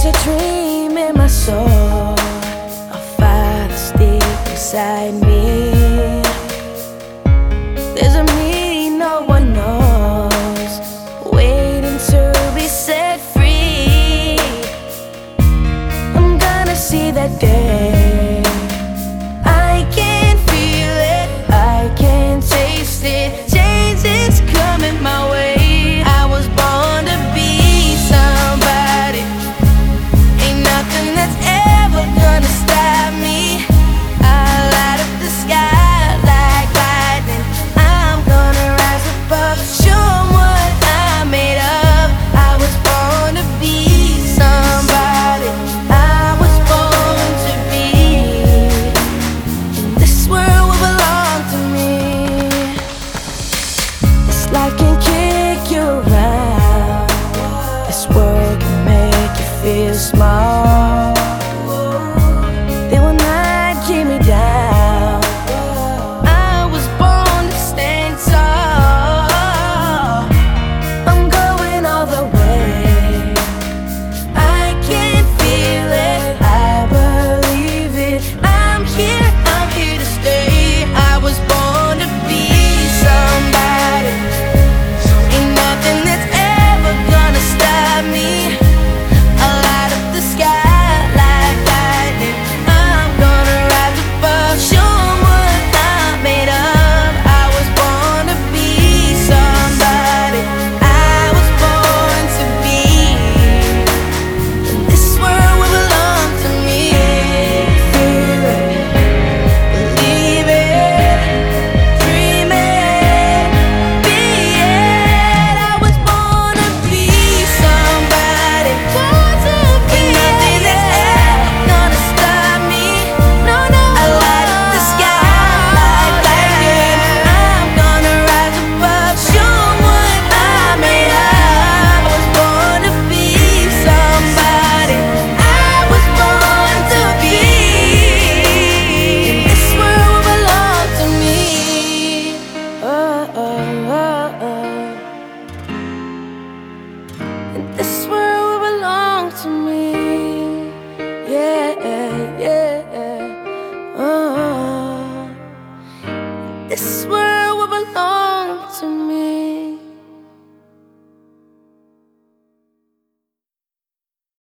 There's a dream in my soul, a fire a stick beside me. smile.